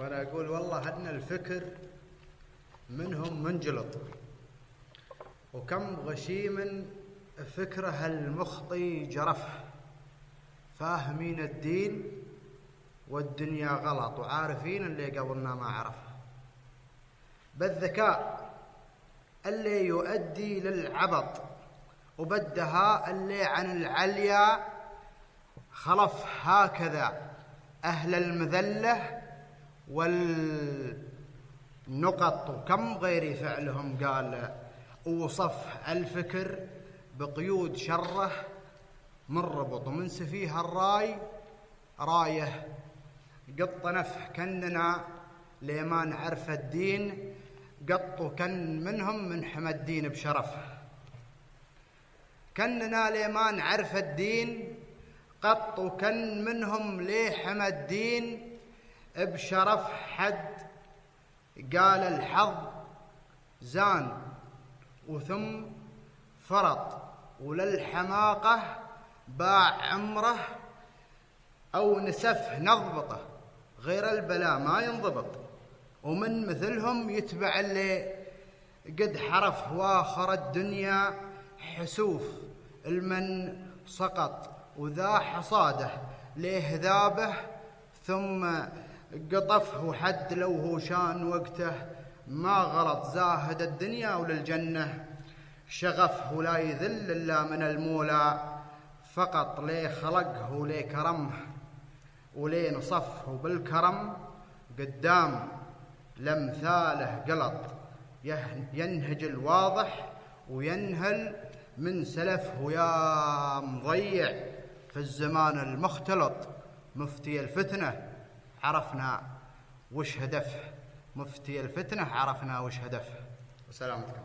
وأنا أقول والله ان الفكر منهم منجلط. وكم غشيم فكره المخطي جرفه فاهمين الدين والدنيا غلط وعارفين اللي قبلنا ما عرفه بالذكاء اللي يؤدي للعبط وبالدهاء اللي عن العليا خلف هكذا أهل المذلة والنقط وكم غير فعلهم؟ قال وصف الفكر بقيود شره من ربط ومن سفيه الراي رايه قط نفح كننا لما نعرف الدين قط كن منهم من حمى الدين بشرفه كننا لما نعرف الدين قط وكن منهم ليه حمى الدين بشرف حد قال الحظ زان وثم فرط. وللحماقة باع عمره أو نسفه نضبطه غير البلاء ما ينضبط. ومن مثلهم يتبع اللي قد حرف واخر الدنيا حسوف المن سقط وذا حصاده ليه ذابه ثم قطفه وحد لو هو شان وقته. ما غلط زاهد الدنيا وللجنة. شغفه ولا يذل إلا من المولى. فقط ليه خلقه وليه كرمه وليه نصفه بالكرم. قدام لمثاله قلط. ينهج الواضح وينهل من سلفه يا مضيع. في الزمان المختلط مفتي الفتنة. عرفنا وش هدفه. مفتي الفتنة عرفنا وش هدفه. وسلامتكم